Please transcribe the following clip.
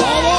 Power